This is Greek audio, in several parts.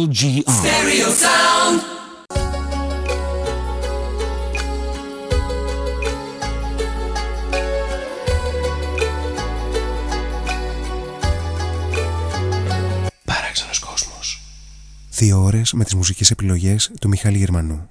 LGR. Stereo Sound. Παράξενος κόσμος. Δύο ώρες με τις μουσικές επιλογές του Μιχάλη Γερμανού.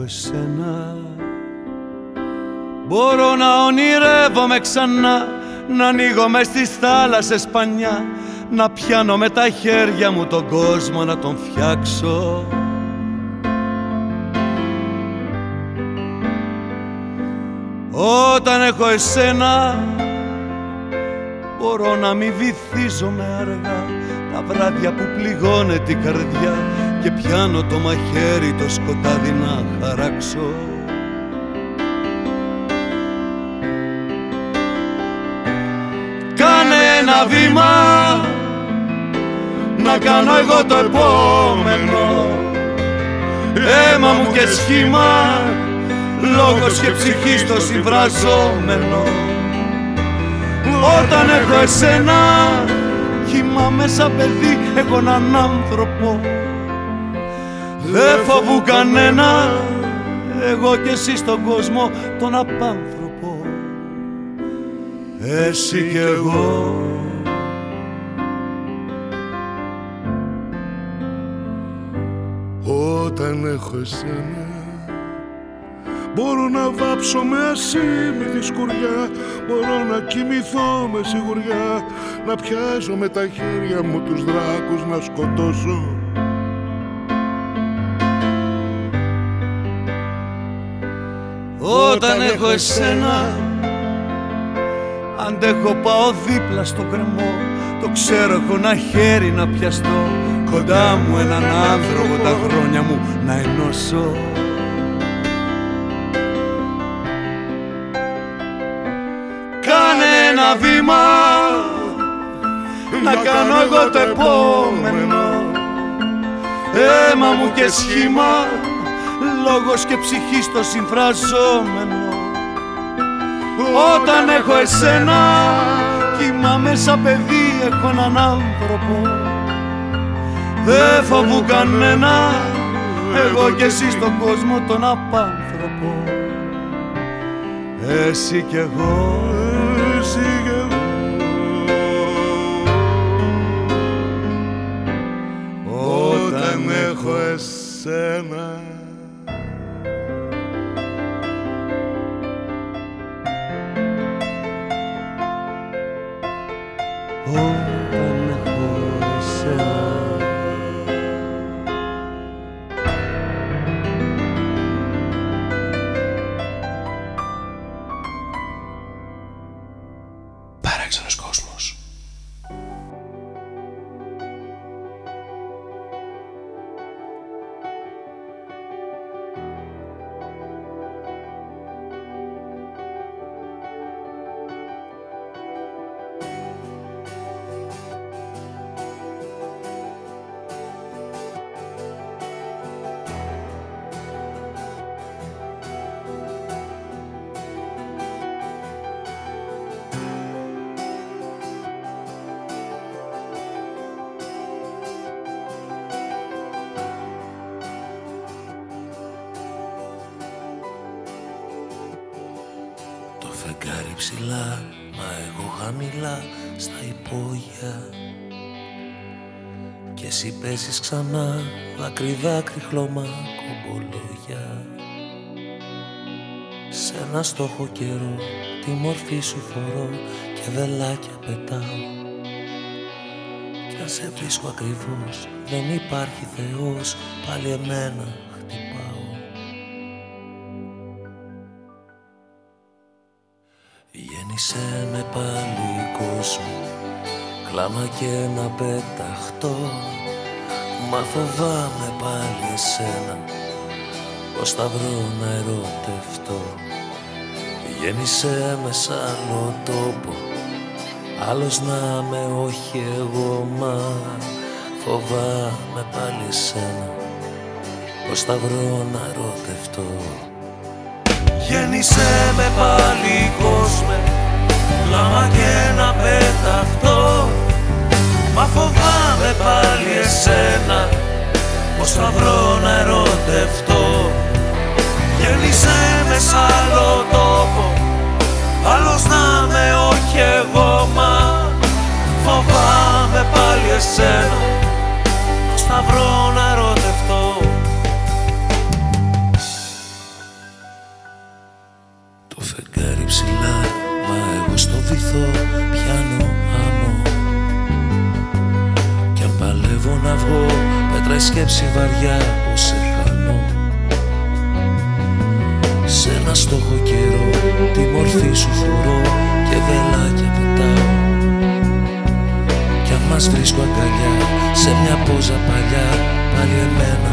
Έχω εσένα. Μπορώ να ονειρεύομαι ξανά Να ανοίγω μες στις θάλασσες πανιά Να πιάνω με τα χέρια μου τον κόσμο να τον φτιάξω. Όταν έχω εσένα Μπορώ να μη βυθίζομαι αργά Τα βράδια που πληγώνε την καρδιά και πιάνω το μαχαίρι το σκοτάδι να χαράξω. Κάνε ένα βήμα να κάνω εγώ το επόμενο. Αίμα μου και σχήμα λόγος και ψυχή στο συμβραζόμενο όταν έχω εσένα κοιμάμαι σαν παιδί έχω έναν άνθρωπο. Δεν φοβού κανένα εγώ και εσύ στον κόσμο τον απάνθρωπο. Εσύ και εγώ. Όταν έχω εσένα Μπορώ να βάψω με ασήμιδη σκουριά Μπορώ να κοιμηθώ με σιγουριά Να πιάσω με τα χέρια μου τους δράκους να σκοτώσω. Όταν έχω εσένα Αντέχω πάω δίπλα στο κρεμό. Το ξέρω έχω ένα χέρι να πιαστώ. Κοντά μου έναν άνθρωπο τα χρόνια μου να ενώσω ένα βήμα Να κάνω εγώ το επόμενο. Αίμα μου και σχήμα λόγος και ψυχή στο συμφραζόμενο. Όταν έχω εσένα κοιμάμαι σαν παιδί έχω έναν άνθρωπο. Δεν φοβού κανένα εγώ και εσύ στον κόσμο τον απάνθρωπο. Εσύ κι εγώ, σιγερό όταν έχω εσένα εσύ κι εγώ Όταν έχω εσένα παίζεις ξανά δάκρυ δάκρυ χλώμα κομπολόγια. Σ' ένα στόχο καιρό τη μορφή σου φορώ και βελάκια πετάω. Κι αν σε βρίσκω ακριβώς δεν υπάρχει Θεός πάλι εμένα κλάμα και να πεταχτώ Μα φοβάμαι πάλι εσένα. Πώς θα βρω να ερωτευτώ. Γέννησε με σ' άλλο τόπο Άλλος να με όχι εγώ μα φοβάμαι πάλι εσένα. Πως θα βρω να ρωτευτώ Γέννησέ με πάλι κόσμε Κλάμα και να πεταχτώ. Μα φοβάμαι πάλι εσένα Πως θα βρω να ερωτευτώ. Γέννησέ με σ' άλλο τόπο Άλλος να με όχι εγώ μα Φοβάμαι πάλι εσένα Πώς θα βρω στο βυθό πιάνω άμμο. Κι αν παλεύω να βγω Πέτρα η σκέψη βαριά που σε χάνω. Σ' ένα στόχο καιρό τη μορφή σου φορώ και βελάκια πετάω. Κι αν μας βρίσκω αγκαλιά σε μια πόζα παλιά πάλι εμένα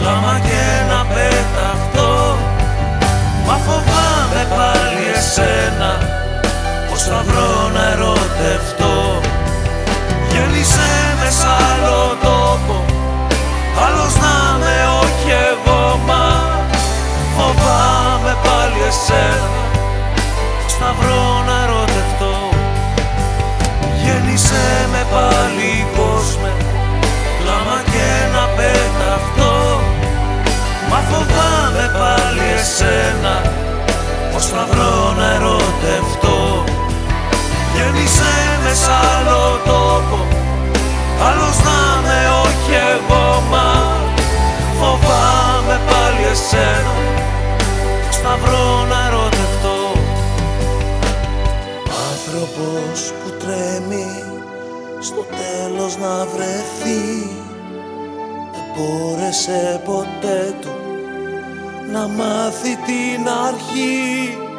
κλάμα και να πεταχτώ. Μα φοβάμαι πάλι εσένα πως θα βρω να ερωτευτώ. Γέννησέ με σ' άλλο τόπο Άλλος να με όχι εγώ μα Φοβάμαι πάλι εσένα Πώς θα βρω να ερωτευτώ. Γέννησέ πάλι εσένα Πώς θα βρω να ερωτευτώ. Γέννησέ με σ' άλλο τόπο Άλλος να με όχι εγώ μα Φοβάμαι πάλι εσένα Πώς θα βρω να ερωτευτώ. Άνθρωπος που τρέμει Στο τέλος να βρεθεί Δεν μπόρεσε ποτέ του Να μάθει την αρχή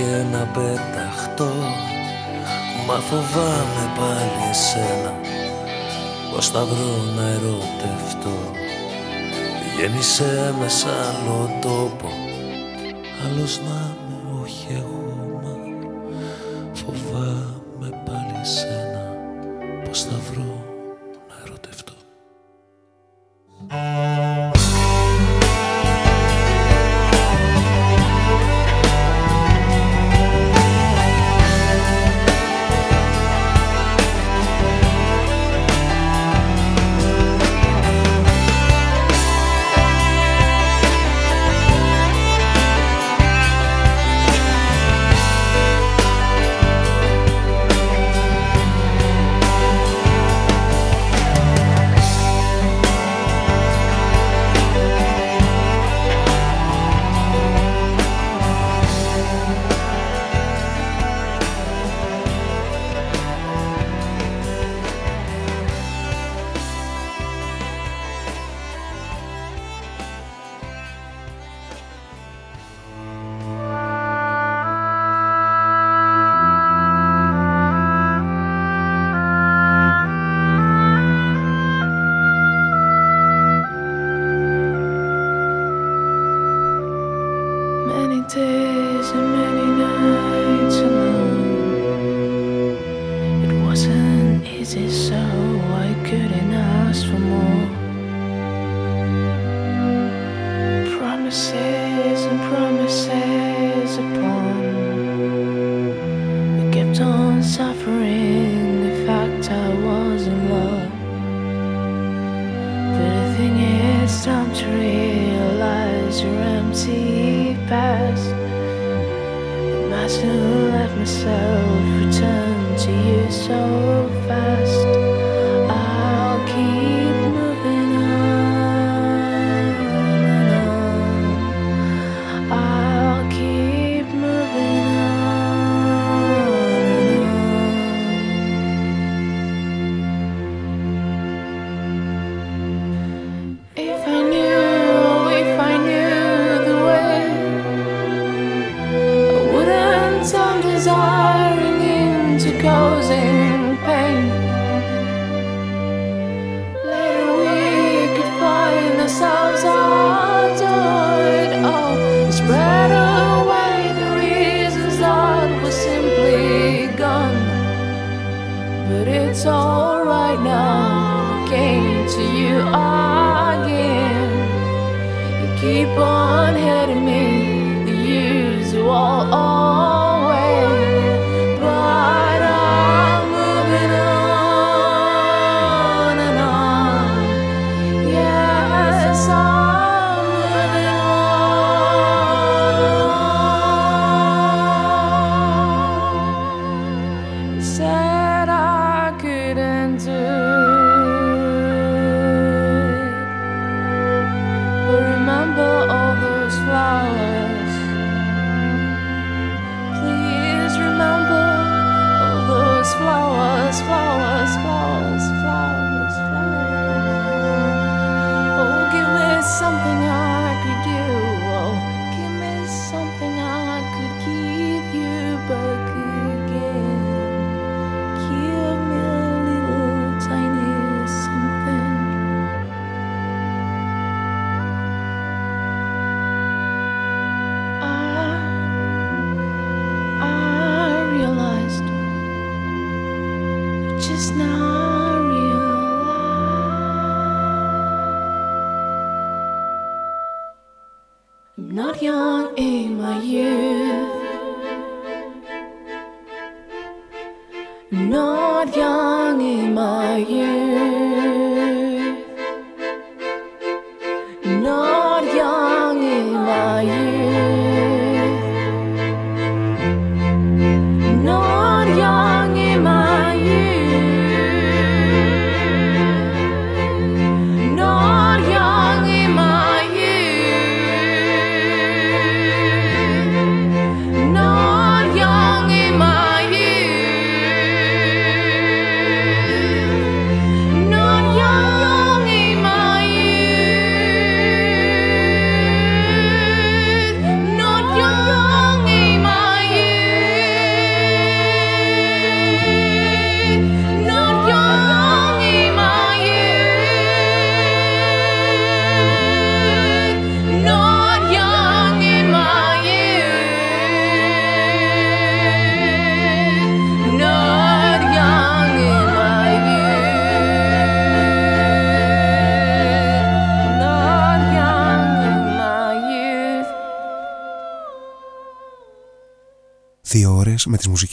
και να πεταχτώ. Μα φοβάμαι πάλι εσένα Πως θα βρω να ερωτευτώ. Γέννησέ με σ' άλλο τόπο Άλλος να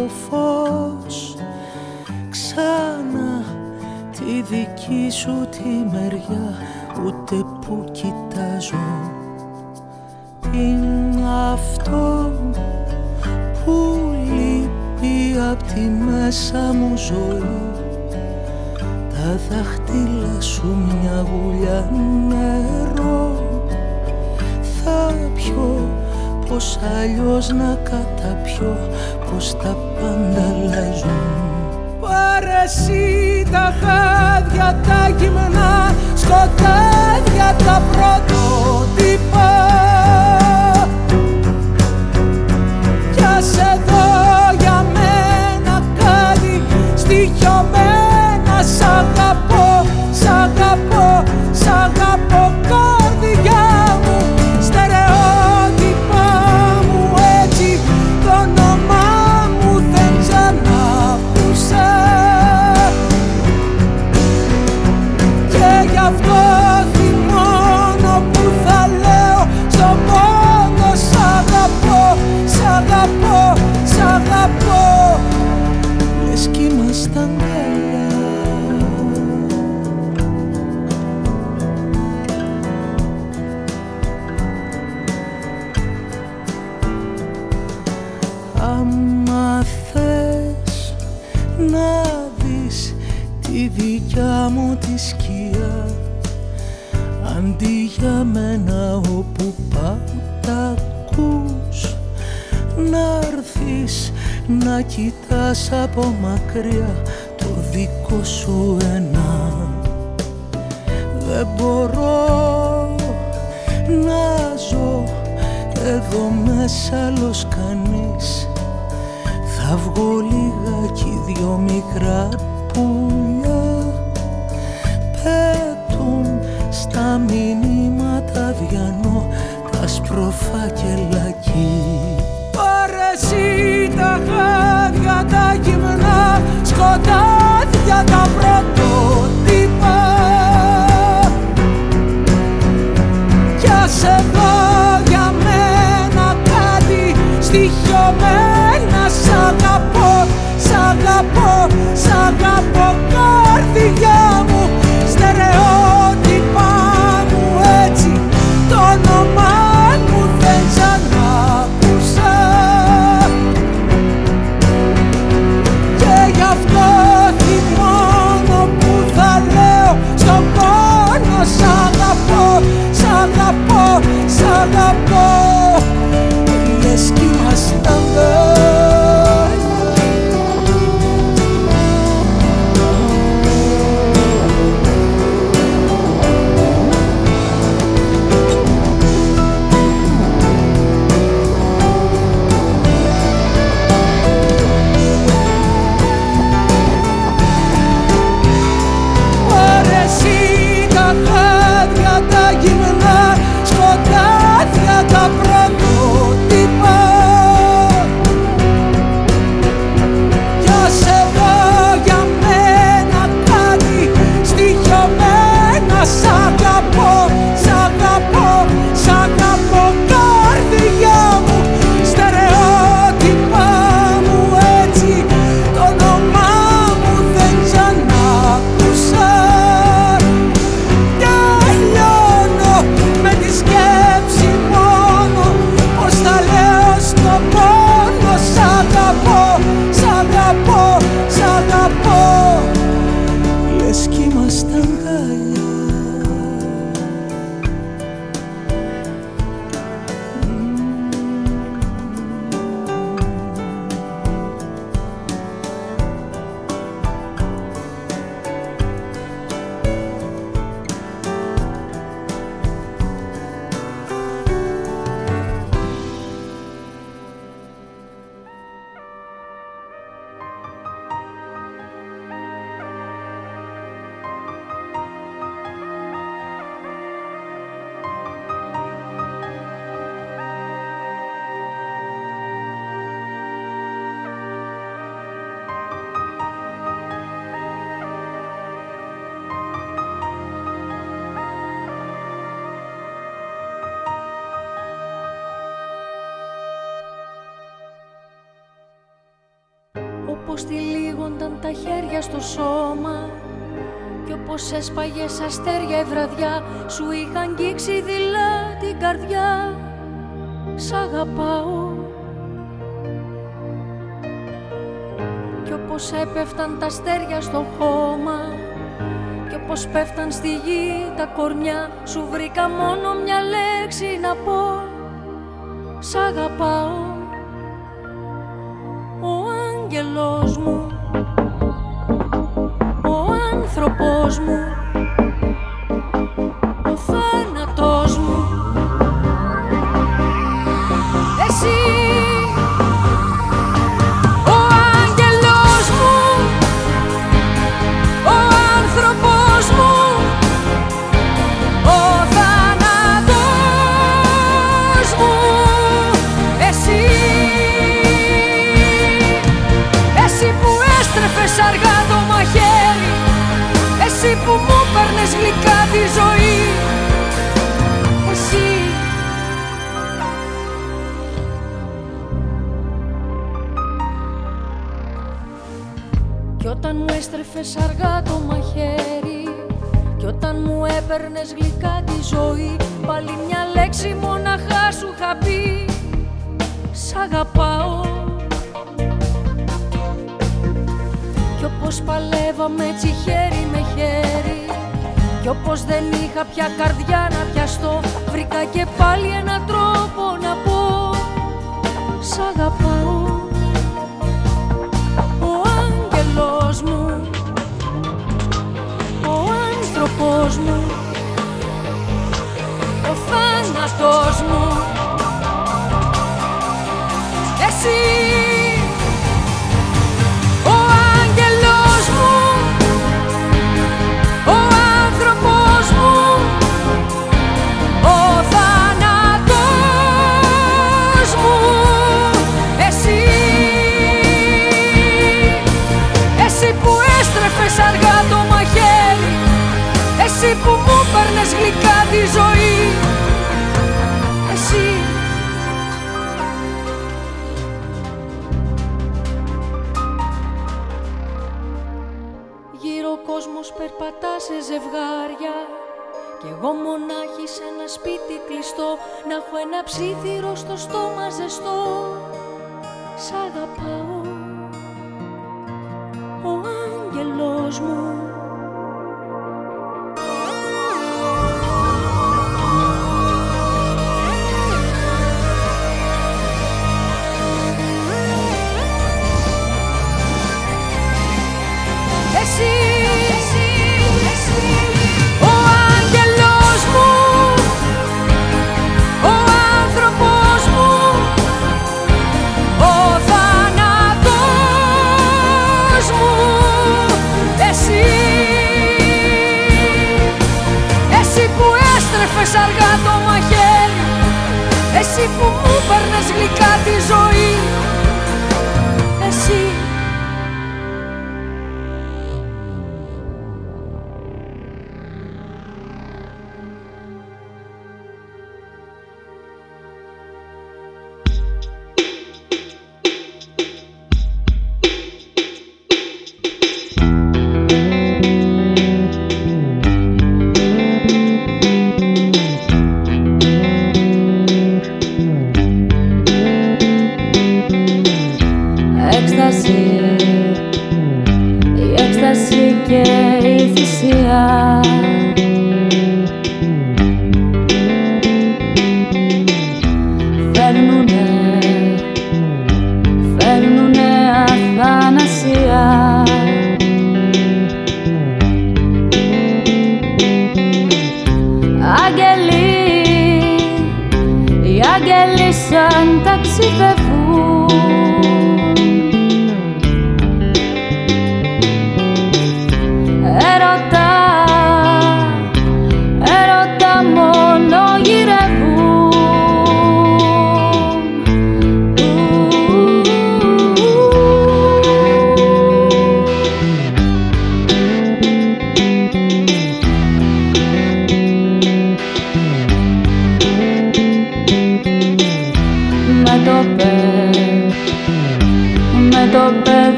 το φως. Ξανά τη δική σου τη μεριά ούτε που κοιτάζω. Είναι αυτό που λείπει από τη μέσα μου ζωή. Τα δάχτυλα σου μια γουλιά νερό. Θα πιω πως αλλιώς να καταπιώ πως τα πάντα αλλάζουν. Πάρε εσύ τα χάδια τα γυμνά σκοτάδια τα πρωτότυπα. Κι ας εδώ για μένα κάτι στοιχειωμένα. Σ' αγαπώ, σ' αγαπώ, σ' αγαπώ. από μακριά το δικό σου ένα. Δεν μπορώ να ζω εδώ μέσα άλλος Θα βγω λιγάκι δυο μικρά Κι όπως δεν είχα πια καρδιά να πιαστώ. Βρήκα και πάλι έναν τρόπο να πω Σ' αγαπάω Ο άγγελος μου Ο άνθρωπος μου Ο θάνατος μου. Εσύ ζευγάρια. Κι εγώ μονάχη σε ένα σπίτι κλειστό Να έχω ένα ψήθυρο στο στόμα ζεστό. Σ' αγαπάω Ο άγγελος μου αργά το μαχαίρι. Εσύ που μου παίρνες γλυκά τη ζωή.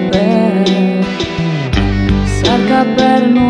Με την όμορφη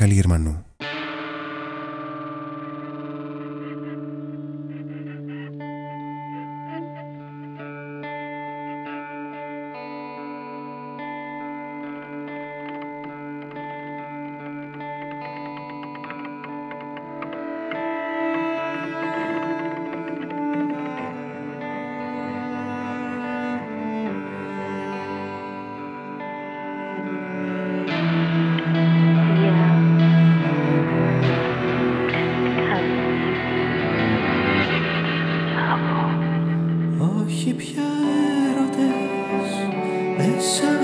επιλογές του Μιχάλη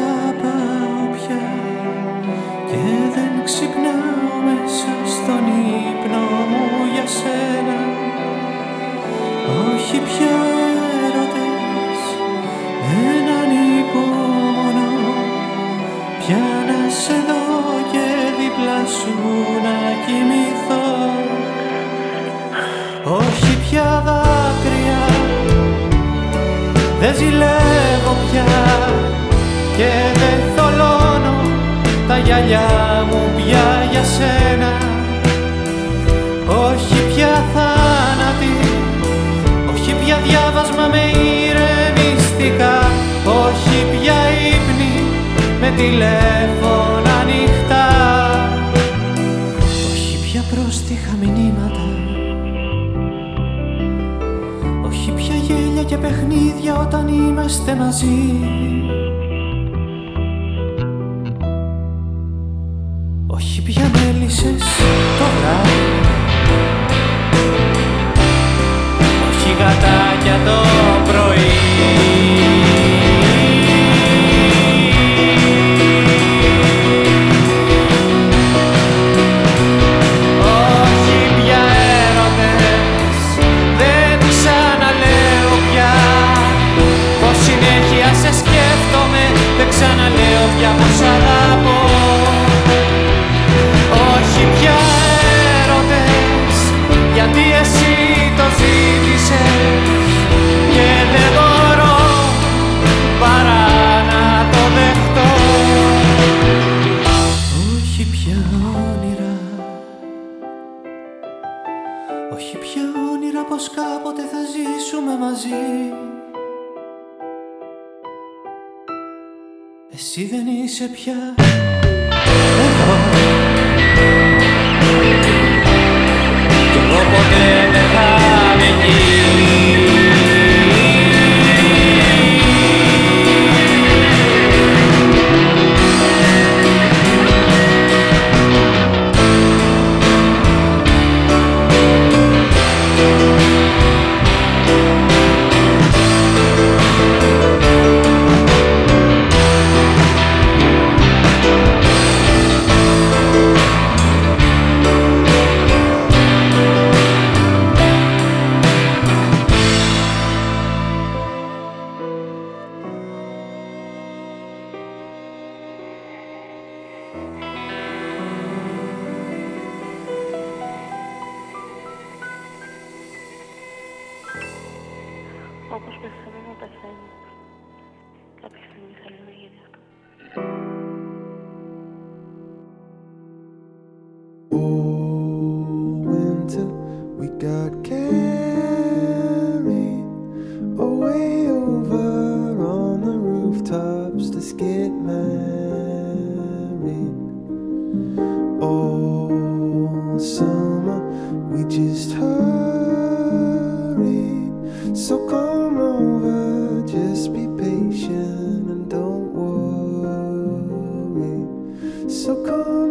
so cold.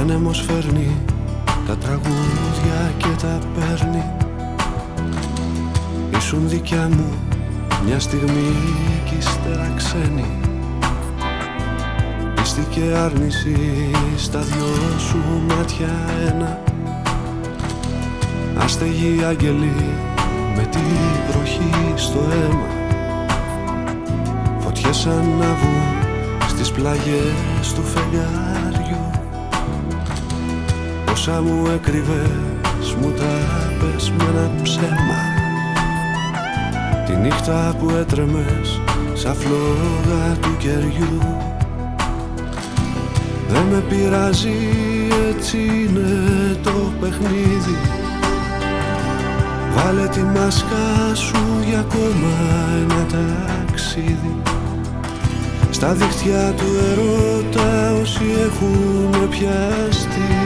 Άνεμος φέρνει τα τραγούδια και τα παίρνει. Ήσουν δικιά μου μια στιγμή κι ύστερα ξένη και άρνηση στα δυο σου μάτια ένα. Άστεγοι άγγελοι με τη βροχή στο αίμα. Φωτιές ανάβουν στις πλαγιές του φεγγάρι όσα μου έκρυβες μου τα πες με ένα ψέμα. Τη νύχτα που έτρεμες σαν φλόγα του κεριού. Δεν με πειράζει έτσι είναι το παιχνίδι. Βάλε τη μάσκα σου για ακόμα ένα ταξίδι. Στα δίχτυα του ερώτα όσοι έχουν πιαστεί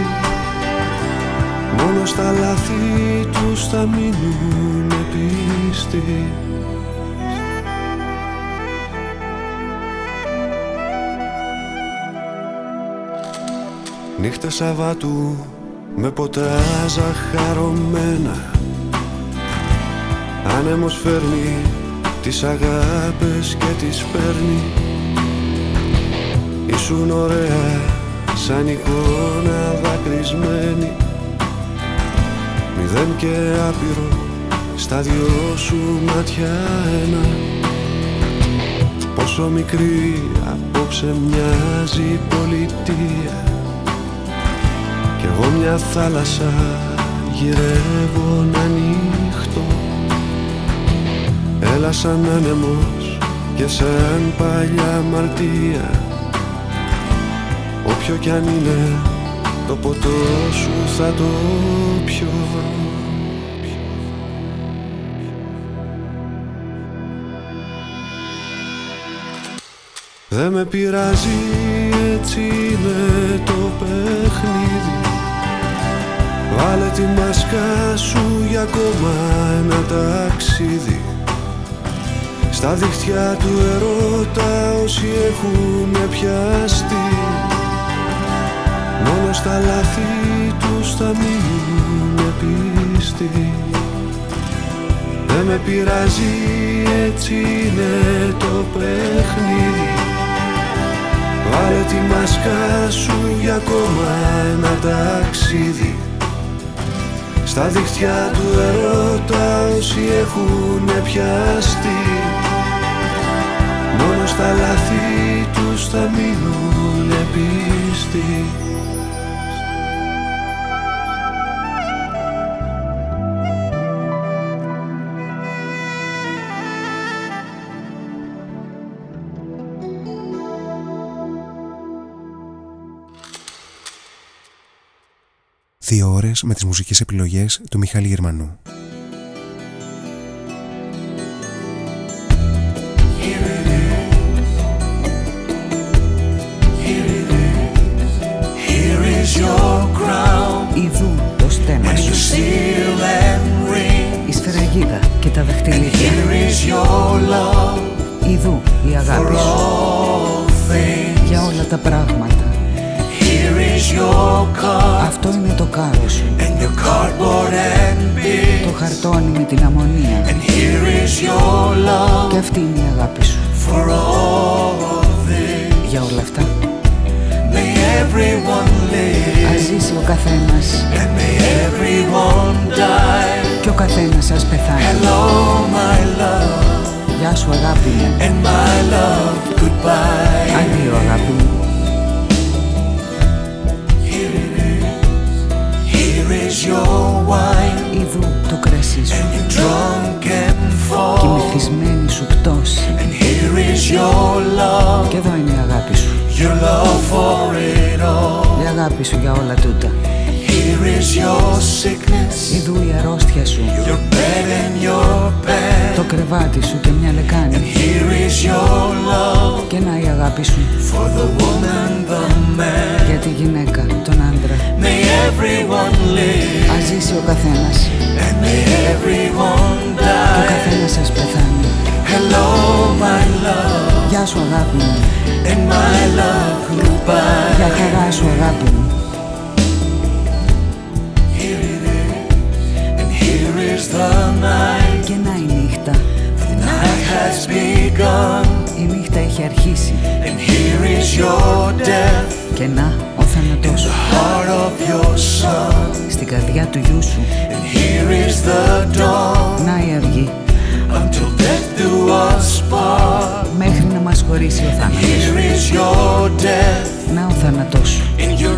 Μόνο στα λάθη τους θα μείνουν πίστη Νύχτα Σαββάτου με ποτά ζαχαρωμένα Άνεμος φέρνει τις αγάπες και τις παίρνει. Ήσουν ωραία σαν εικόνα δακρυσμένη Μηδέν και άπειρο στα δυο σου μάτια ένα. Πόσο μικρή απόψε μοιάζει η πολιτεία. Κι εγώ μια θάλασσα γυρεύω να ανοιχτώ Έλα σαν άνεμος και σαν παλιά μαρτία Όποιο κι αν είναι το ποτό σου θα το πιω Δε με πειράζει έτσι είναι το παιχνίδι. Βάλε τη μάσκα σου για ακόμα ένα ταξίδι. Στα δίχτυα του ερώτα όσοι έχουν πιαστεί. Μόνο στα λάθη τους θα μείνουν πίστη Δεν με πειράζει έτσι είναι το παιχνίδι. Βάλε τη μάσκα σου για ακόμα ένα ταξίδι. Στα δίχτυα του ερώτα όσοι έχουν πιαστεί. Μόνο στα λάθη τους θα μείνουν πίστη Δύο ώρες με τις μουσικές επιλογές του Μιχάλη Γερμανού. Ιδού το στέμα σου. Η σφαιραγίδα και τα δαχτυλίδια χαρτόνι με την αμμονία Και αυτή είναι η αγάπη σου. Για όλα αυτά. Ας ζήσει ο καθένας. Και ο καθένας ας πεθάνει. Γεια σου αγάπη μου. Αντίο αγάπη μου το κρασί σου Και η μεθυσμένη σου πτώση. Και εδώ είναι η αγάπη σου. Η αγάπη σου για όλα τούτα Ιδού η αρρώστια σου. Το κρεβάτι σου και μια λεκάνη. Και να η αγάπη σου. Για τη γυναίκα, τον άντρα. Ας ζήσει ο καθένας. Και ο καθένας ας πεθάνει. Γεια σου αγάπη μου. Για χαρά σου αγάπη μου Και να η νύχτα. Η νύχτα έχει αρχίσει. Και να ο θάνατός σου Στην καρδιά του γιού σου. Να η αυγή. Μέχρι να μας χωρίσει ο θάνατος. Να ο θάνατός. Σου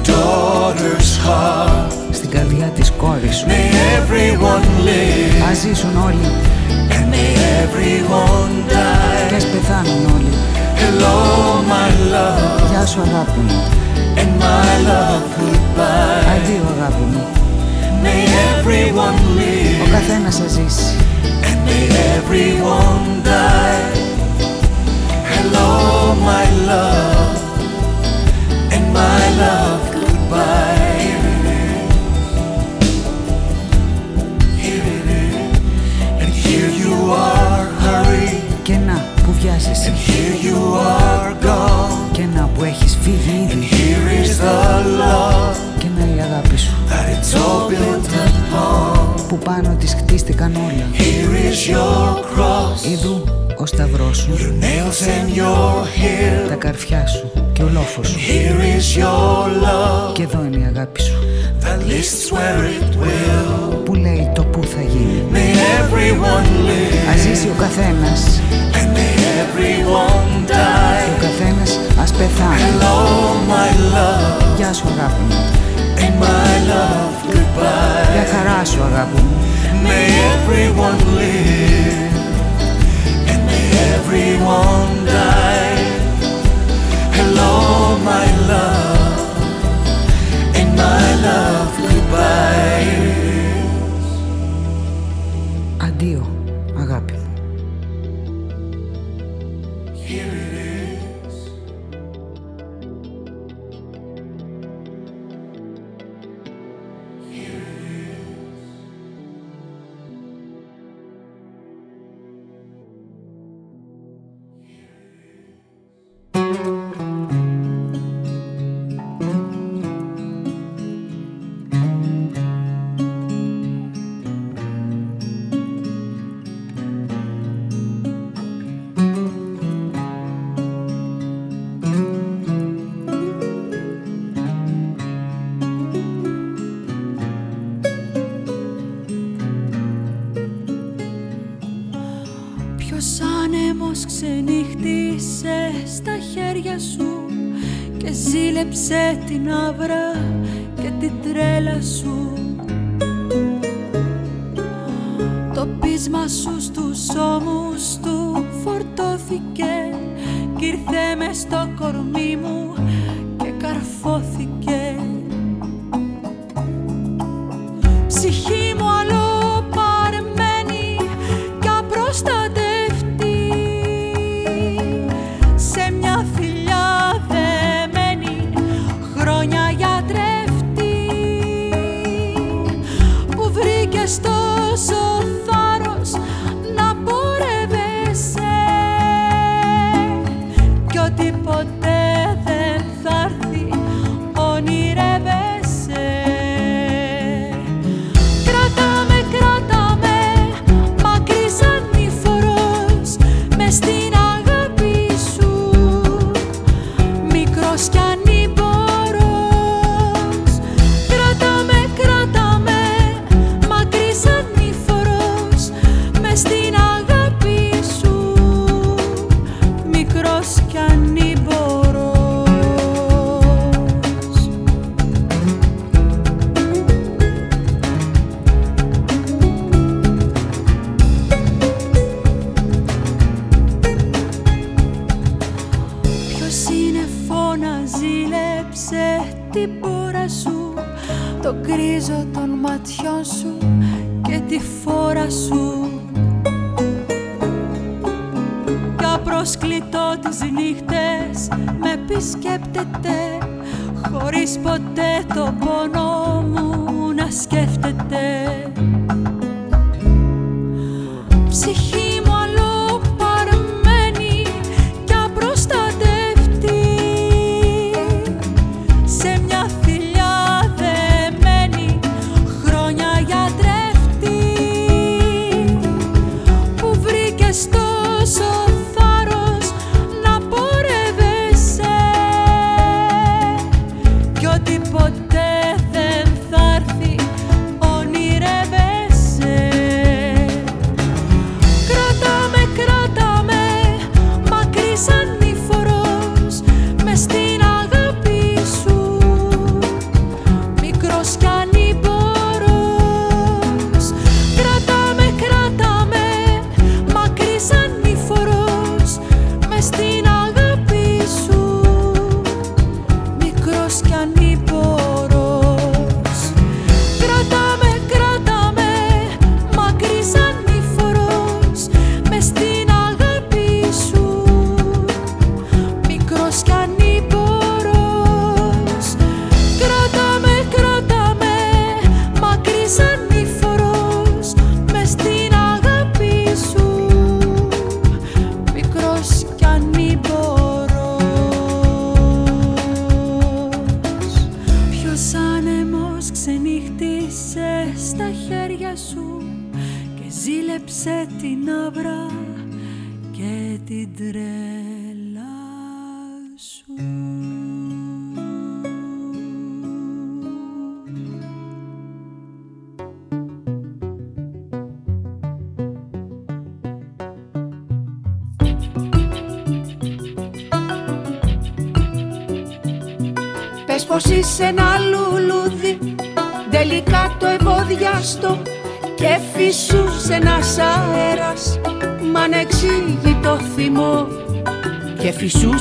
Στην καρδιά της κόρης σου. Ας ζήσουν όλοι. Και ας πεθάνουν όλοι. Γεια σου αγάπη μου. Αντίο αγάπη μου. Ο καθένας θα ζήσει. Hello, my love, and my love, goodbye. Βιάζεσαι. And here you are gone Και να που έχεις φύγει ήδη. Here is the love Και να η αγάπη σου. That it's all built upon. Που πάνω της χτίστηκαν όλα. Here is your cross. Είδου ο σταυρός σου. Your nails and your hair. Τα καρφιά σου και ο λόφος σου. Here is your love Και εδώ είναι η αγάπη σου. That lists where it will. Που λέει το που θα γίνει. May everyone live. Ας ζήσει ο καθένας. And may everyone die Και ο καθένας ας πεθάνει Hello my love Γεια σου αγάπη μου And my love goodbye Για χαρά σου αγάπη μου May everyone live And may everyone die Hello my love And my love goodbye την άβρα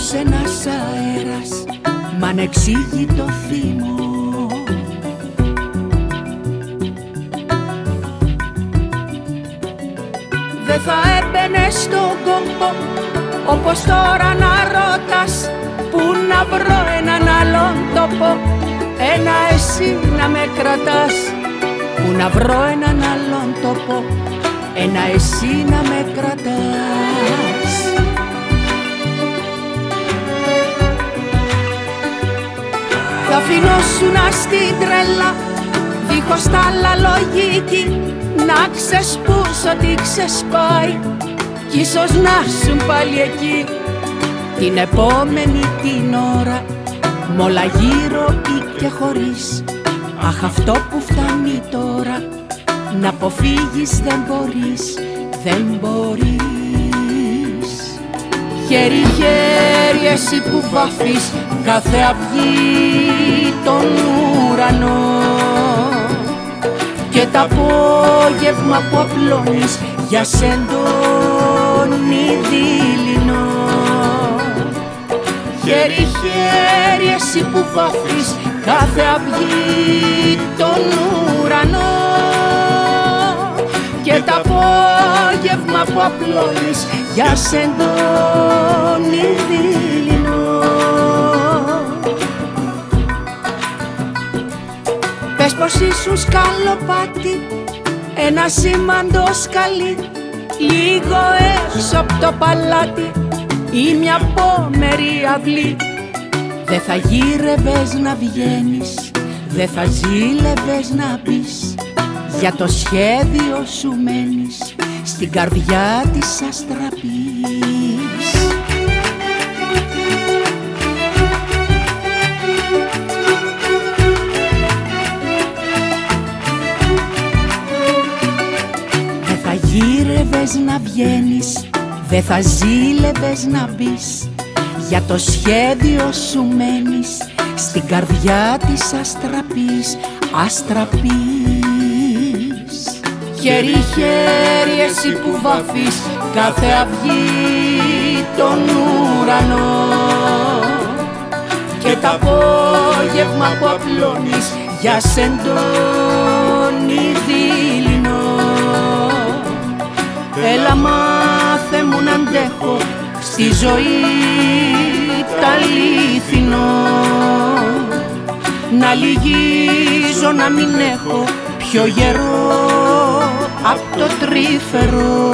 Και φυσούσε ένας αέρας Μ' ανεξήγητο θυμό Δεν θα έμπαινε στον κόμπο Όπως τώρα να ρωτάς Πού να βρω έναν άλλον τόπο. Ένα εσύ να με κρατάς Πού να βρω έναν άλλον τόπο. Ένα εσύ να με κρατάς Θα φινώσουνα στην τρέλα. Δίχως τα άλλα λογική. Να ξεσπούσω τι ξεσπάει. Κι ίσως να σου πάλι εκεί. Την επόμενη την ώρα. Μ' όλα γύρω ή και χωρίς. Αχ αυτό που φτάνει τώρα. Να αποφύγεις δεν μπορείς. Δεν μπορείς Χέρι χέρι εσύ που βάφεις Κάθε αυγή τον ουρανό. Και το απόγευμα που απλώνεις Για σεντόνι δειλινό Χέρι χέρι εσύ που βάφεις κάθε αυγή τον ουρανό. Και το απόγευμα που απλώνεις για σεντόνι δειλινό Πες πως ήσουν σκαλοπάτι ένα σήμαντο σκαλί λίγο έξω από το παλάτι ή μια πόμερη αυλή. Δε θα γύρευες να βγαίνεις, δε θα ζήλευες να πεις Για το σχέδιο σου μένεις στην καρδιά της αστραπής. Δε θα γύρευες να βγαίνεις Δε θα ζήλευες να μπεις. Για το σχέδιο σου μένεις Στην καρδιά της αστραπής Αστραπής Χέρι χέρι εσύ που βάφεις Κάθε αυγή τον ουρανό. Και το απόγευμα που απλώνεις Για σεντόνι δειλινό. Έλα μάθε μου να αντέχω στη ζωή τα αλήθινο Να λυγίζω να μην έχω πιο γερό απ' το τρίφερο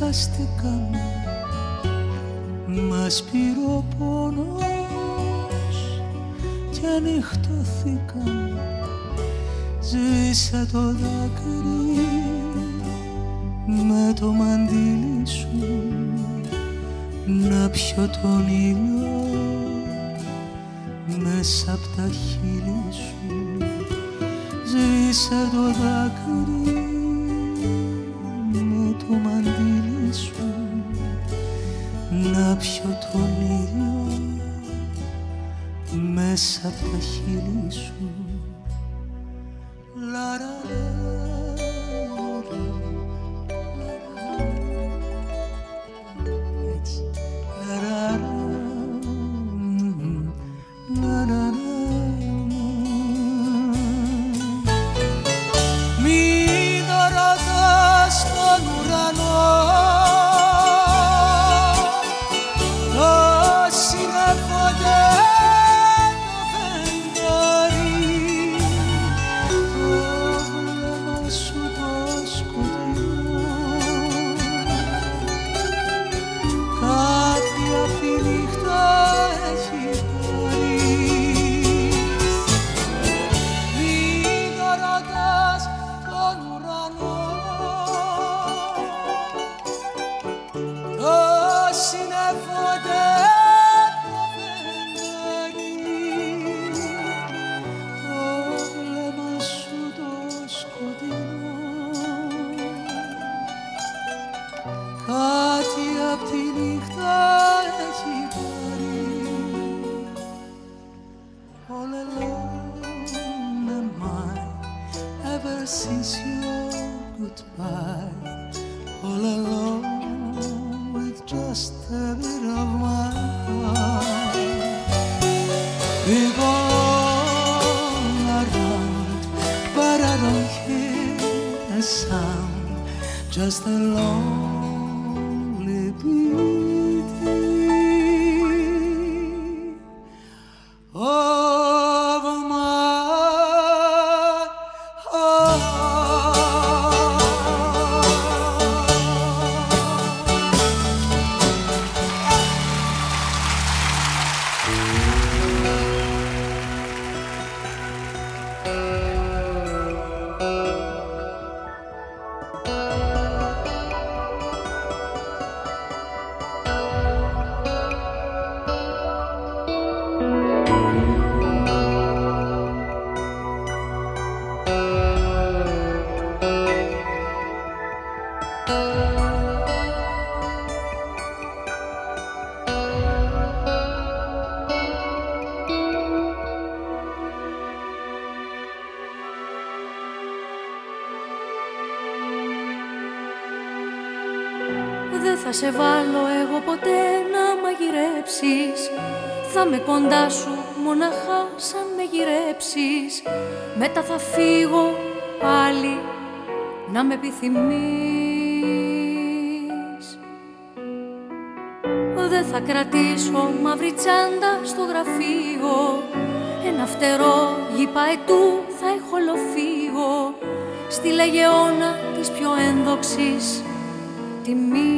Ξεχάστηκαμε Μας πήρε ο πόνος και ανοιχτωθήκαμε Ζήσα το δάκρυ με το μαντίλι σου. Να πιω τον ήλιο μέσα απ' τα χείλη σου. Ζήσα το δάκρυ κοντά σου μοναχά σαν με γυρέψεις. Μετά θα φύγω πάλι να με επιθυμείς. Δεν θα κρατήσω μαύρη τσάντα στο γραφείο. Ένα φτερό γήπα ετού θα έχω λοφύγω Στη λεγεώνα της πιο ένδοξης τιμής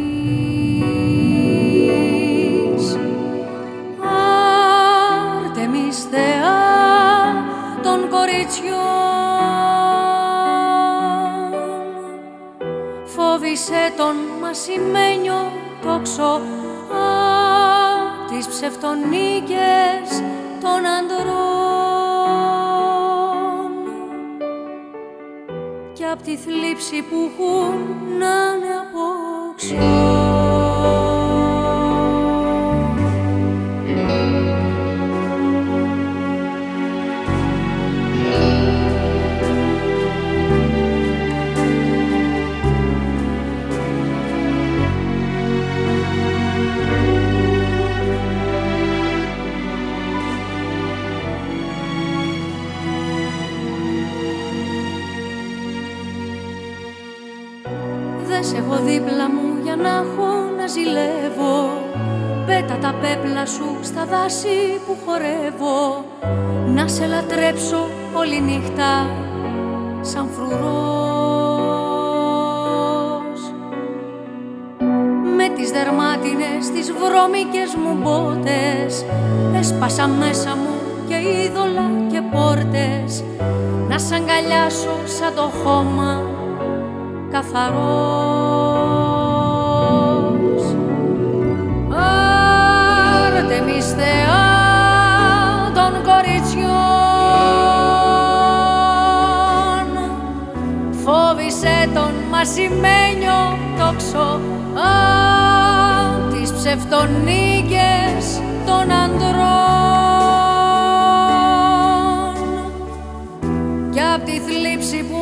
τη θλίψη χορεύω Να σε λατρέψω όλη νύχτα σαν φρουρός. Με τις δερμάτινες, τις βρώμικες μου μπότες Έσπασα μέσα μου και είδωλα και πόρτες Να σ' αγκαλιάσω σαν το χώμα καθαρός. Άρτεμις θεά τον μασημένιο τόξο απ' τις ψευτονίκες των ανδρών. Κι απ' τη θλίψη που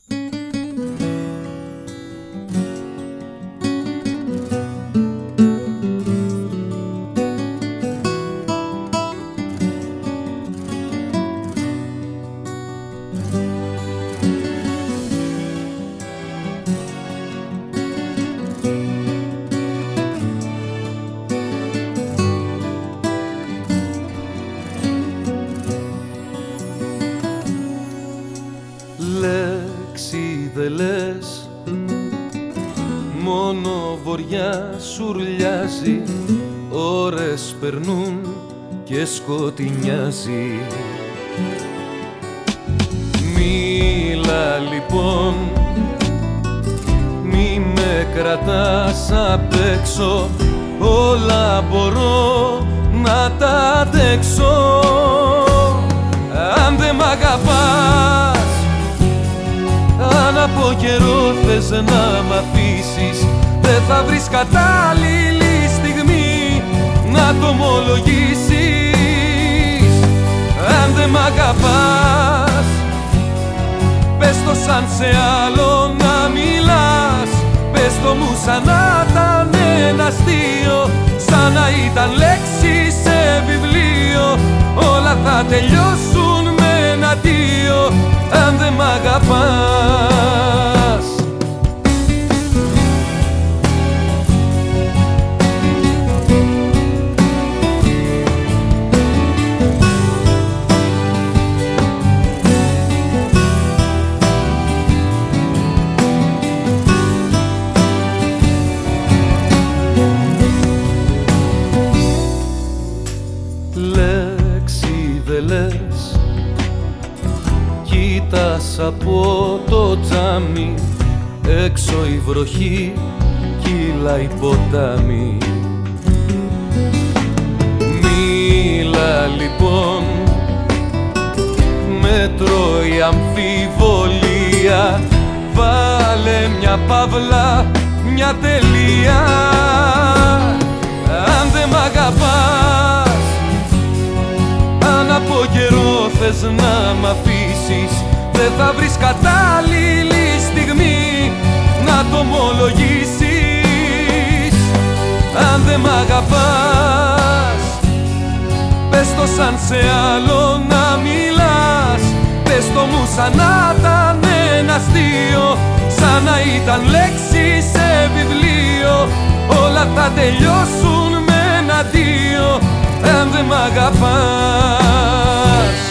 Σκοτεινιάζει Μίλα λοιπόν Μη με κρατάς απ' έξω. Όλα μπορώ να τα αντέξω. Αν δεν μ' αγαπάς Αν από καιρό θες να μ' αφήσεις Δεν θα βρεις κατάλληλη στιγμή να το ομολογήσεις αγαπάς. Πες το σαν σε άλλο να μιλάς. Πες το μου σαν να ήταν ένα αστείο. Σαν να ήταν λέξη σε βιβλίο. Όλα θα τελειώσουν με ένα τίο Αν δεν μ' αγαπάς το τζάμι έξω η βροχή κύλα η ποτάμι. Μίλα λοιπόν με τρώει αμφιβολία. Βάλε μια παύλα μια τελεία. Αν δεν μ' αγαπάς αν από καιρό θες να μ' αφήσεις δεν θα βρεις κατάλληλη στιγμή να το ομολογήσεις. Αν δεν μ' αγαπάς πες το σαν σε άλλο να μιλάς. Πες το μου σαν να ήταν ένα αστείο σαν να ήταν λέξη σε βιβλίο. Όλα θα τελειώσουν με ένα δύο αν δεν μ' αγαπάς αγαπάς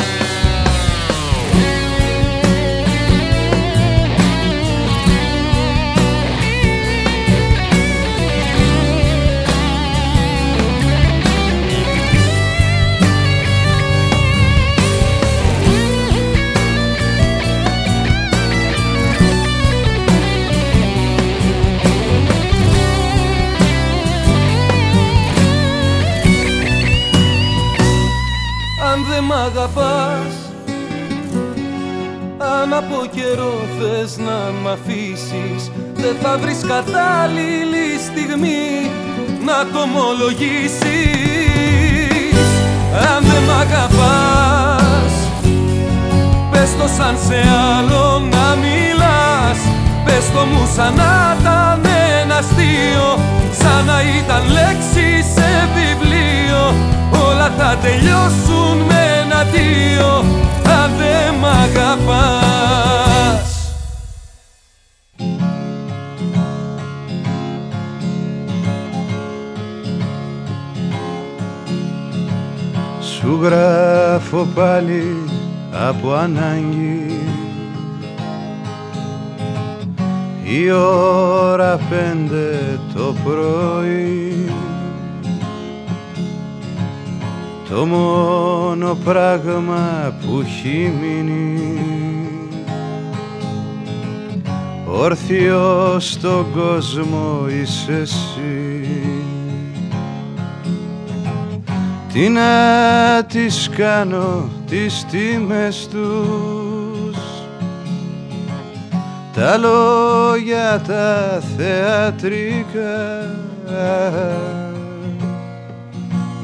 από καιρό θες να μ' αφήσεις. Δεν θα βρεις κατάλληλη στιγμή να το ομολογήσεις. Αν δεν μ' αγαπάς Πες το σαν σε άλλο να μιλάς. Πες το μου σαν να ήταν ένα αστείο Σαν να ήταν λέξη σε βιβλίο. Όλα θα τελειώσουν με ένα δύο Αν δεν μ' αγαπάς. Σου γράφω πάλι από ανάγκη η ώρα πέντε το πρωί. Το μόνο πράγμα που έχει μείνει. Όρθιο στον κόσμο είσαι εσύ. Τι να τις κάνω τις τιμές τους τα λόγια τα θεατρικά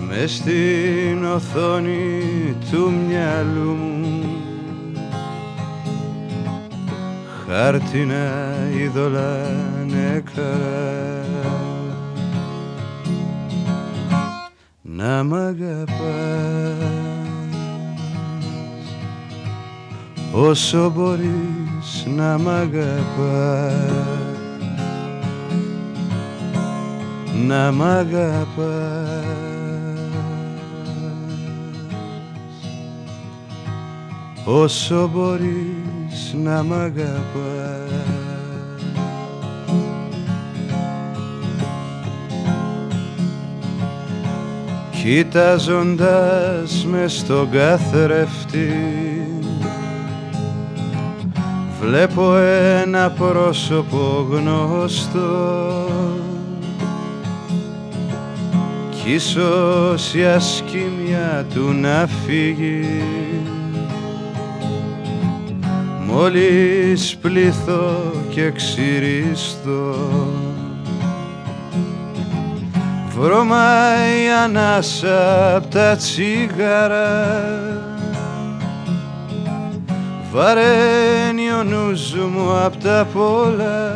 με στην οθόνη του μυαλού μου. Χάρτινα είδωλα νεκρά. Να μ' αγαπάς όσο μπορείς να μ' αγαπάς να μ' αγαπάς. Όσο μπορείς να μ' αγαπάς. Κοιτάζοντας μες στον καθρέφτη Βλέπω ένα πρόσωπο γνωστό. Κι ίσως η ασκήμια του να φύγει. Μόλις πληθώ και ξυριστώ. Βρωμάει ανάσα απ' τα τσίγαρα βαραίνει ο νους μου απ' τα πολλά.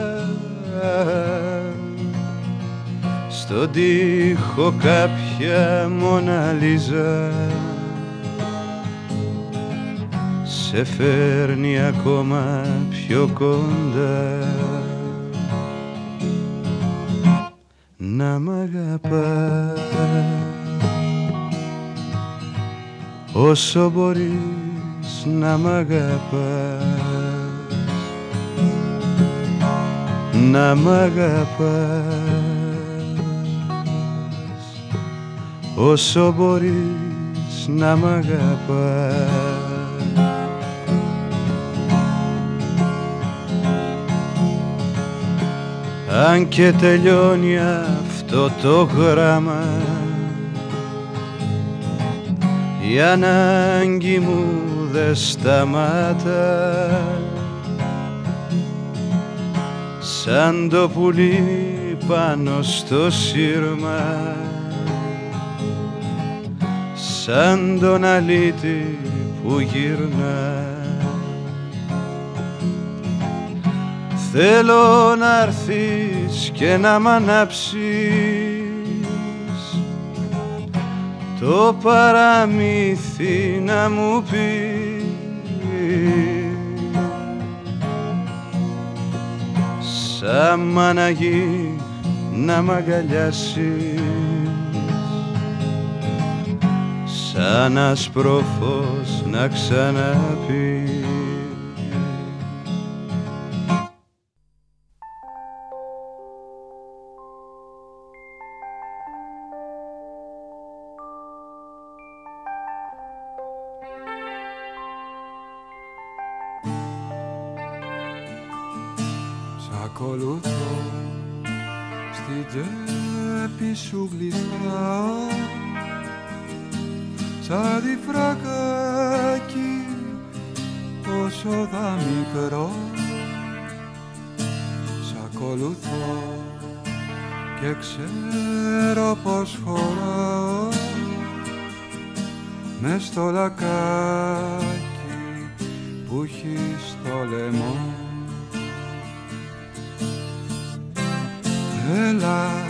Στον τοίχο κάποια μοναλίζα. Σε φέρνει ακόμα πιο κοντά. Να μ' αγαπάς. Όσο μπορείς να μ' αγαπάς. Να μ' αγαπάς. Όσο μπορείς να μ' αγαπάς. Αν και τελειώνει αυτό το γράμμα η ανάγκη μου δεν σταμάτα. Σαν το πουλί πάνω στο σύρμα. Σαν τον αλήτη που γυρνά. Θέλω να έρθεις και να μ' ανάψεις. Το παραμύθι να μου πεις σαν μαναγή να μ' αγκαλιάσεις. Σαν ασπροφός να σου σαν τη όσο δα μικρό. Σ' ακολουθώ και ξέρω πως χωράω με στο λακάκι που έχεις στο λαιμό. Έλα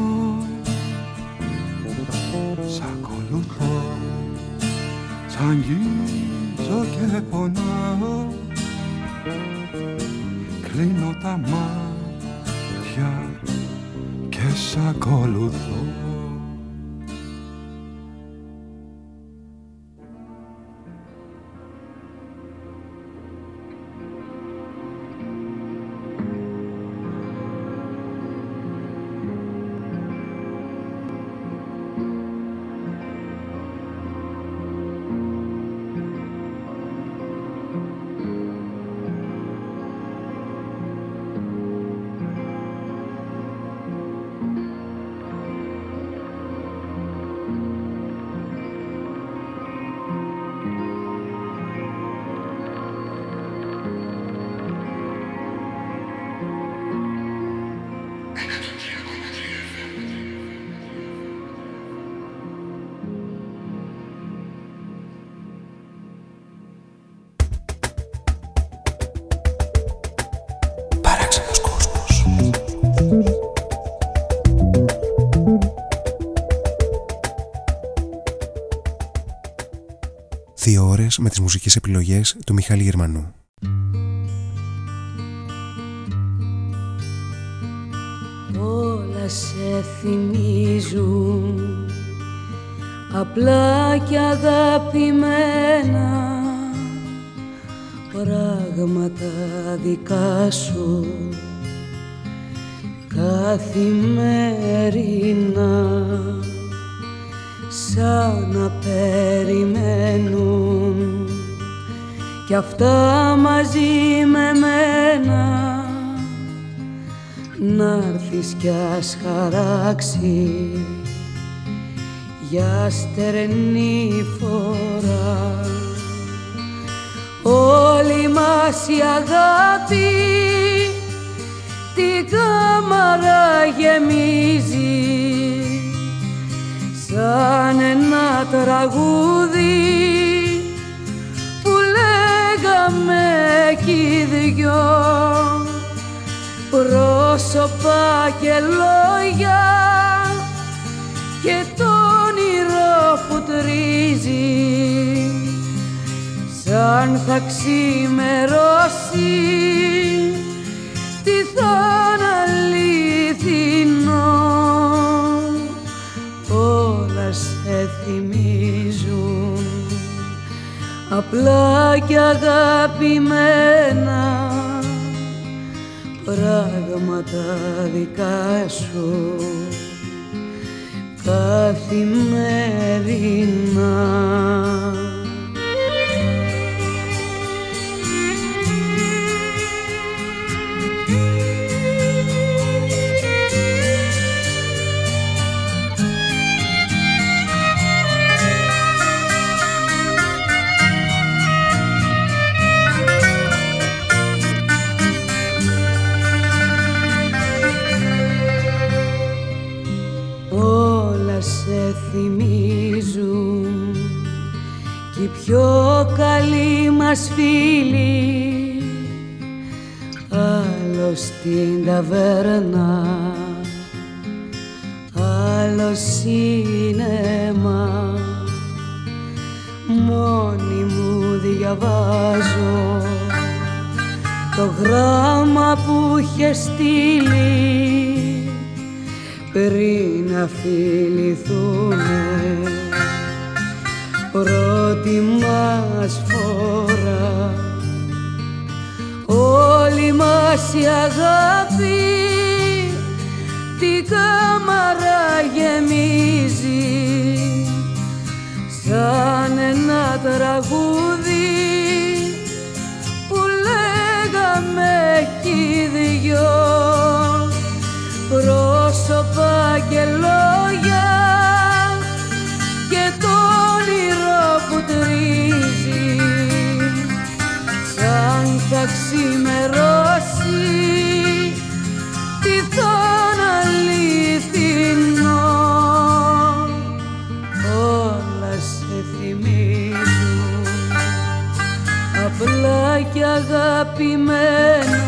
με τις μουσικές επιλογές του Μιχάλη Γερμανού. Όλα σε θυμίζουν απλά και αγαπημένα πράγματα δικά σου καθημερινά σαν να περιμένουν κι αυτά μαζί με μένα να έρθεις κι ας χαράξεις για στερνή φορά. Όλη μας η αγάπη την κάμαρα γεμίζει σαν ένα τραγούδι που λέγαμε κι δυο. Πρόσωπα και λόγια και το όνειρο που τρίζει. Σαν θα ξημερώσει τι θα αληθινό θυμίζουν. Απλά και αγαπημένα πράγματα δικά σου. Καθημερινά πιο καλοί μας φίλοι. Άλλος στην ταβέρνα. Άλλος σίνεμα μόνη μου διαβάζω το γράμμα που είχε στείλει. Πριν να φιληθούμε πρώτη μας φορά. Όλη μας η αγάπη την κάμαρα γεμίζει. Σαν ένα τραγούδι που λέγαμε κι δυο. Πρόσωπα και λόγια σαν θα ξημερώσει πυθόν αληθινό όλα σε θυμίζουν. Απλά και αγαπημένα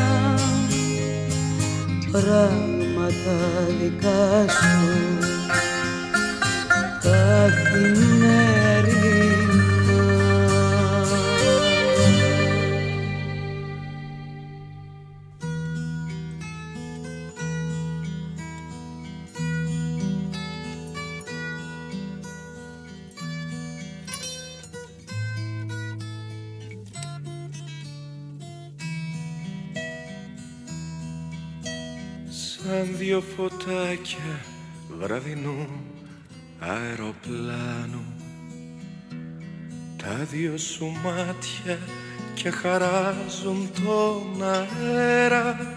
πράγματα δικά σου. Καθημερινά δυο φωτάκια βραδινού αεροπλάνου. Τα δυο σου μάτια και χαράζουν τον αέρα.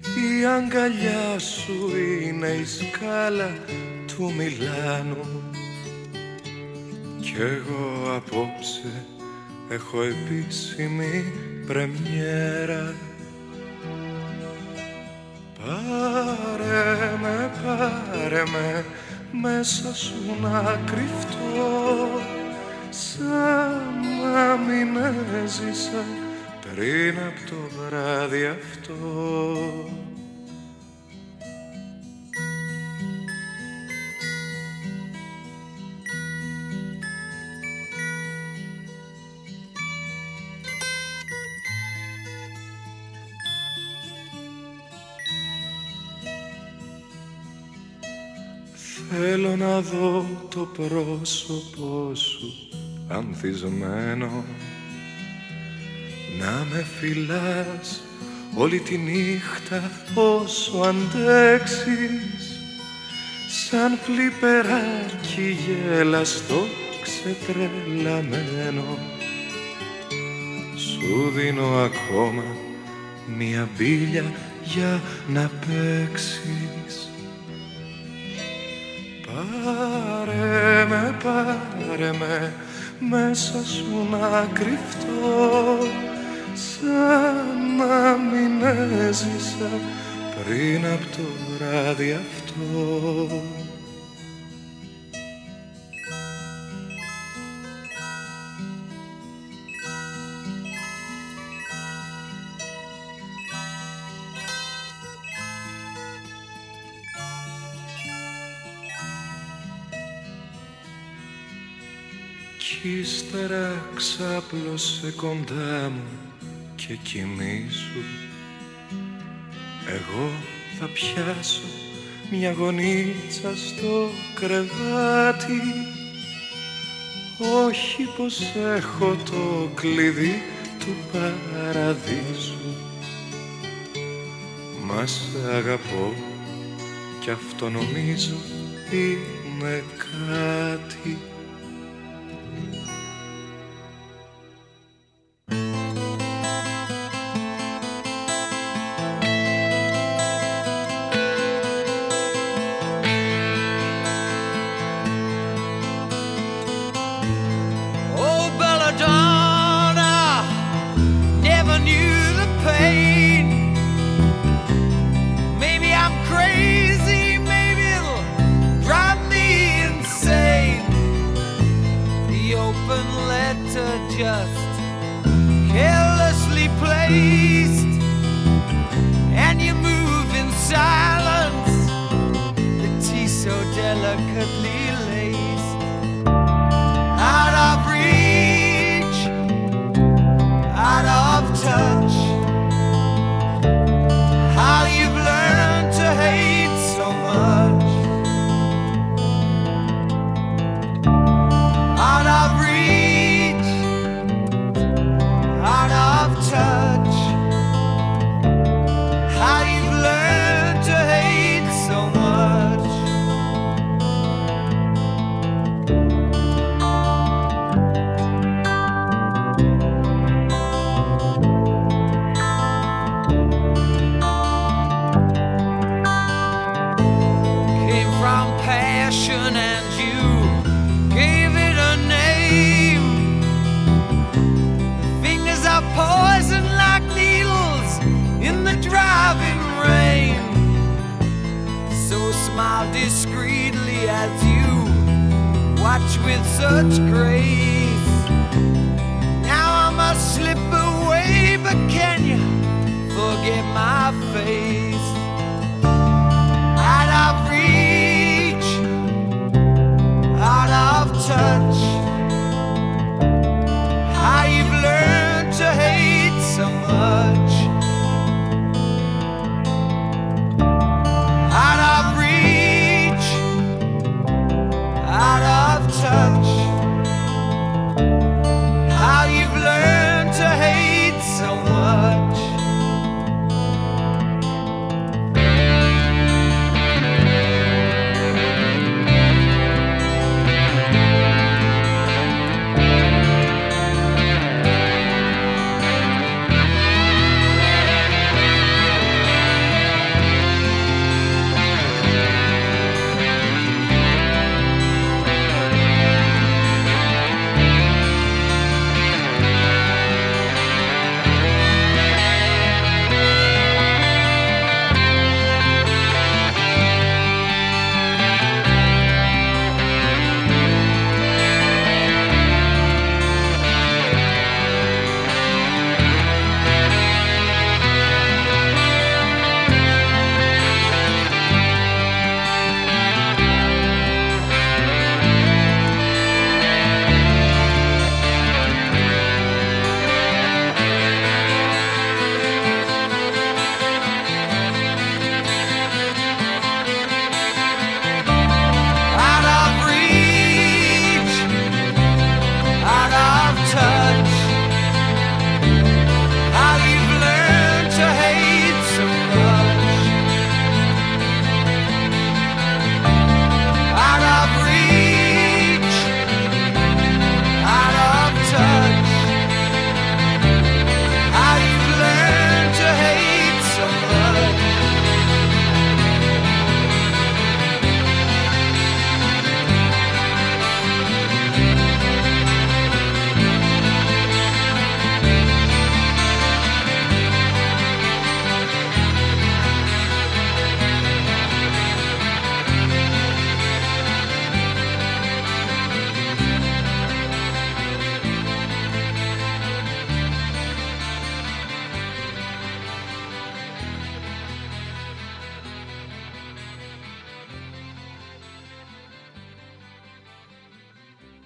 Η αγκαλιά σου είναι η σκάλα του Μιλάνου. Κι εγώ απόψε έχω επίσημη πρεμιέρα πάρε με μέσα σου να κρυφτώ. Σαν να μην έζησα πριν από το βράδυ αυτό Θέλω να δω το πρόσωπό σου ανθισμένο. Να με φυλάς όλη τη νύχτα όσο αντέξεις. Σαν φλιπεράκι γέλαστο ξετρελαμένο. Σου δίνω ακόμα μια μπίλια για να παίξεις Πάρε με, πάρε με, μέσα σου να κρυφτώ σαν να μην έζησα πριν από το βράδυ αυτό. Κι ύστερα ξάπλωσε κοντά μου και κοιμήσου. Εγώ θα πιάσω μια γονίτσα στο κρεβάτι. Όχι πως έχω το κλειδί του παραδείσου. Μας σε αγαπώ κι αυτό νομίζω είναι κάτι delicately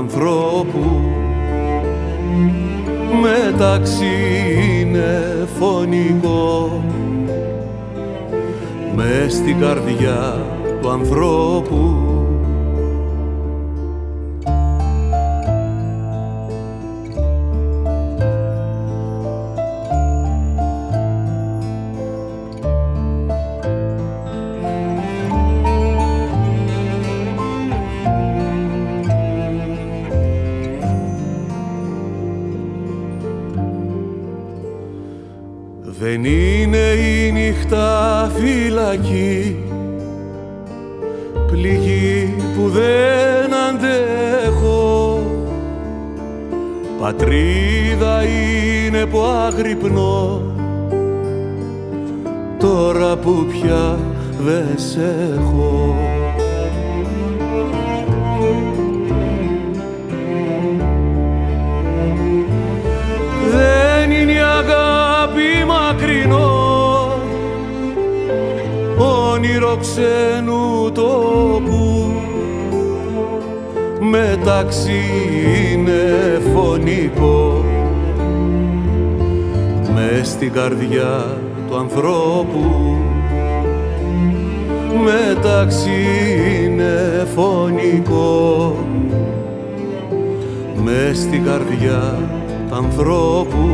Ανθρώπου. Μεταξύ είναι φωνικό. Μες στην καρδιά του ανθρώπου Πατρίδα είναι που αγρυπνώ Τώρα που πια δεν σε έχω. Δεν είναι η αγάπη μακρινό. Όνειρο ξένου τόπου μεταξύ είναι φωνικό. Μες στην καρδιά του ανθρώπου. Μεταξύ είναι φωνικό. Μες στην καρδιά του ανθρώπου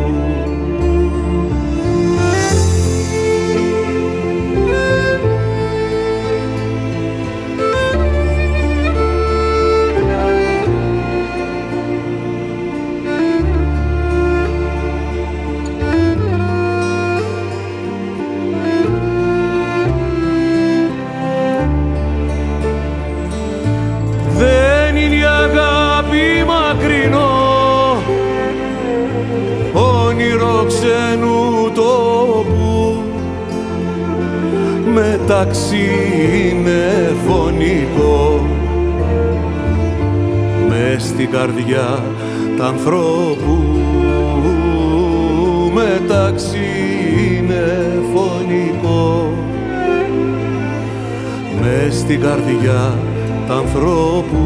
μεταξύ είναι φωνικό. Μες στην καρδιά τ' ανθρώπου μεταξύ είναι φωνικό. Μες στην καρδιά τ' ανθρώπου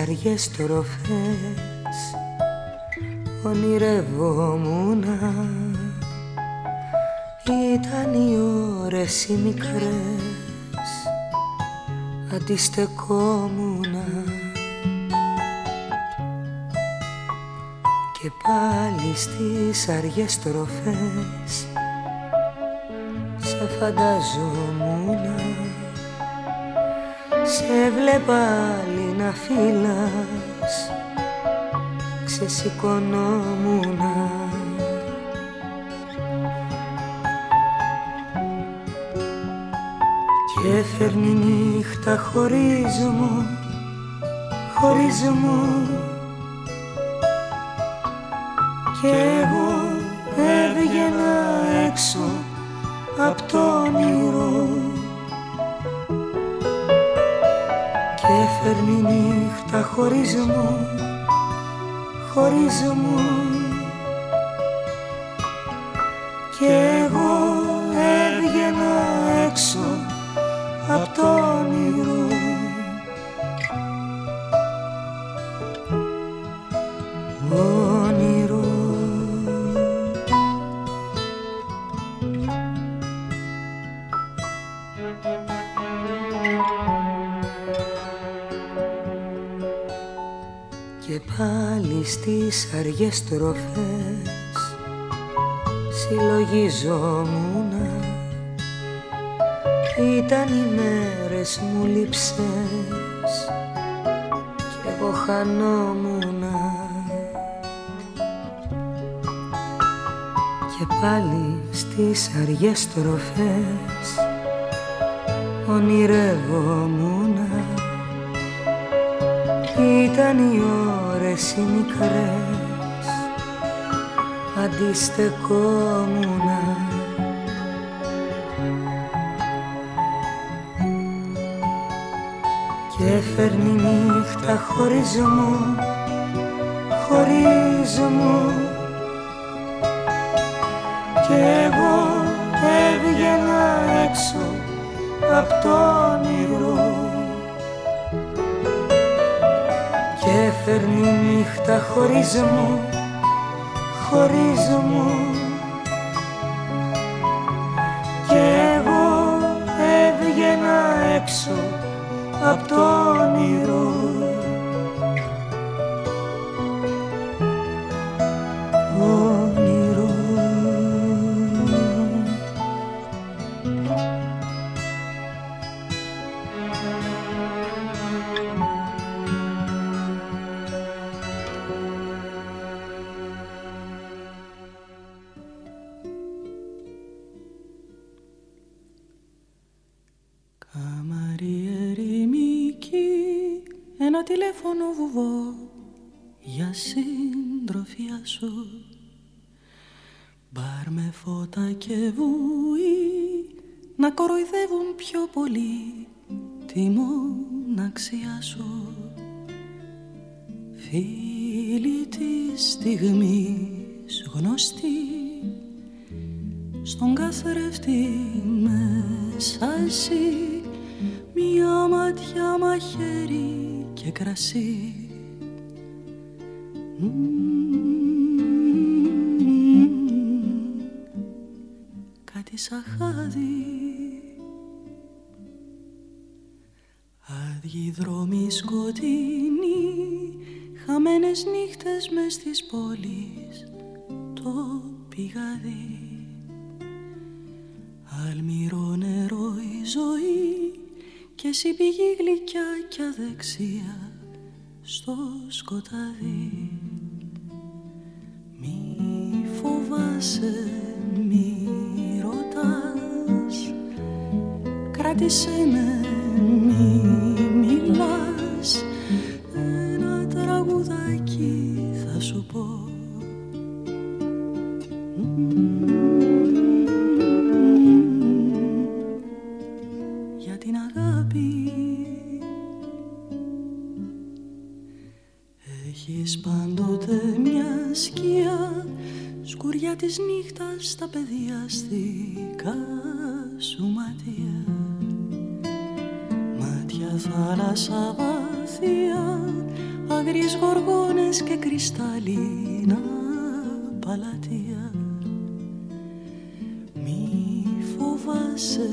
Αργές τροφές. Ονειρευόμουν ήταν οι ώρες οι μικρές. Αντιστεκόμουνα. Και πάλι στις αργές τροφές. Σε φανταζόμουνα σε βλέπα άλλη να φύλας ξεσηκωνόμουνα και φέρνει νύχτα χωρίς μου, χωρίς μου κι εγώ έβγαινα έξω απ' το όνειρο και φέρνει νύχτα χωρίς μου, χωρίς μου. Κι στις αργές τροφές συλλογιζόμουν ήταν οι μέρες μου λείψες. Κι εγώ χανόμουνα. Και πάλι στις αργές τροφές ονειρεύομουνα. Ήταν οι ώρες οι μικρές αντιστεκόμουνα και φέρνει νύχτα χωρίς μου, χωρίς μου κι εγώ έβγαινα έξω απ' το όνειρο και φέρνει νύχτα χωρίς μου, χωρίς μου κι εγώ έβγαινα έξω απ' το όνειρο όνειρο φώτα και βουή να κοροϊδεύουν πιο πολύ τη μοναξιά σου. Φίλοι της στιγμής γνωστή στον καθρέφτη μέσα εσύ μια ματιά μαχαίρι και κρασί Μμμ, κάτι σαν χάδι Άδειοι δρόμοι σκοτεινοί Χαμένες νύχτες μες στις πόλεις Το πηγαδί. Αλμυρό νερό η ζωή Και εσύ πηγή γλυκιά κι αδεξία Στο σκοτάδι. Μη φοβάσαι, Κράτησέ με, γοργόνες και κρυσταλλίνα παλατία Μη φοβάσαι,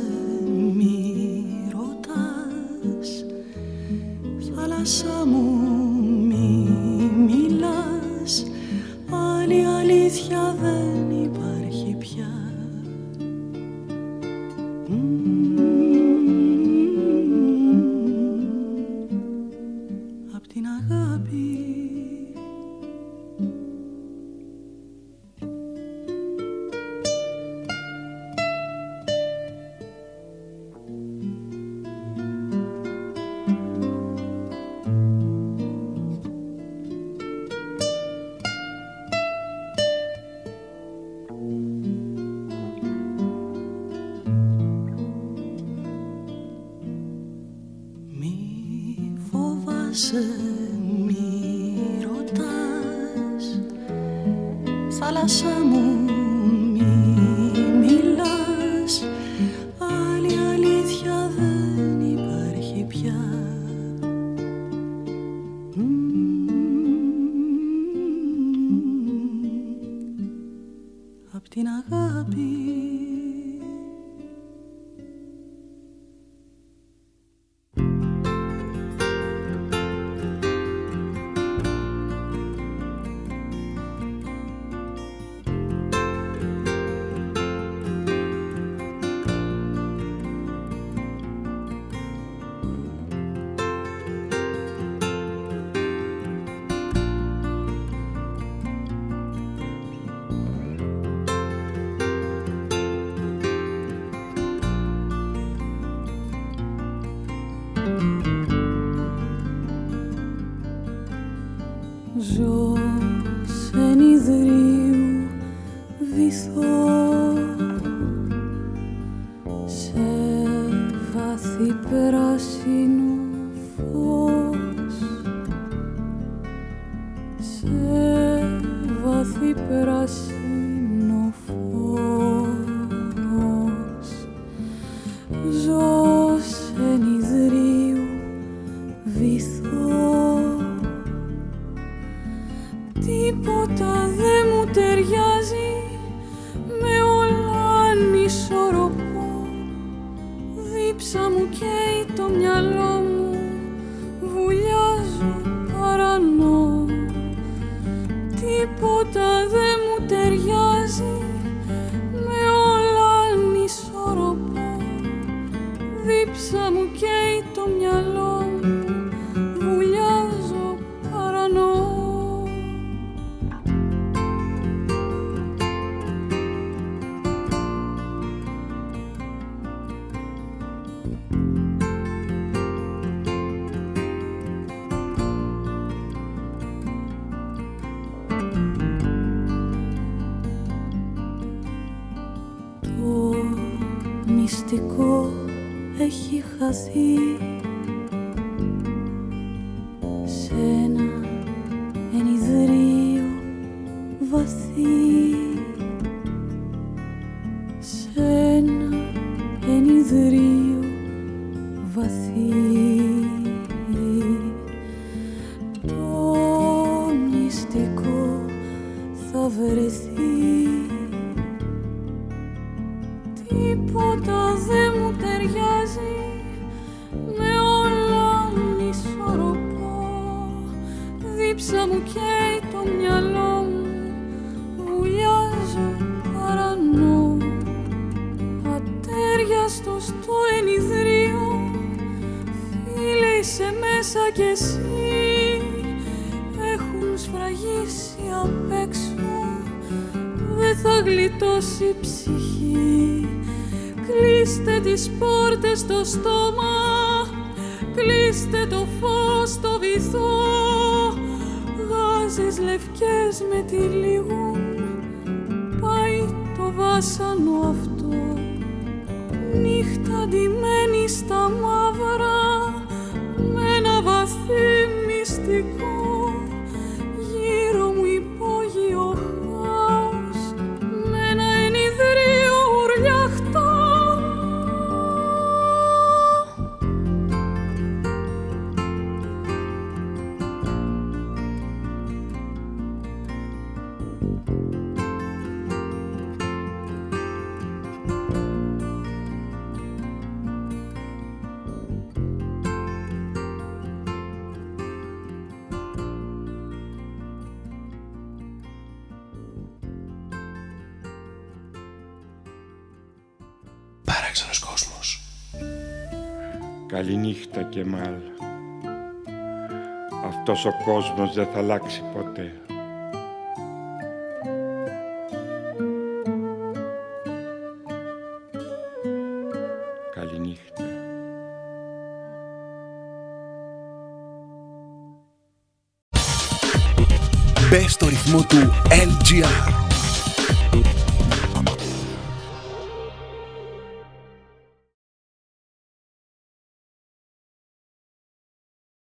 ο κόσμος δεν θα αλλάξει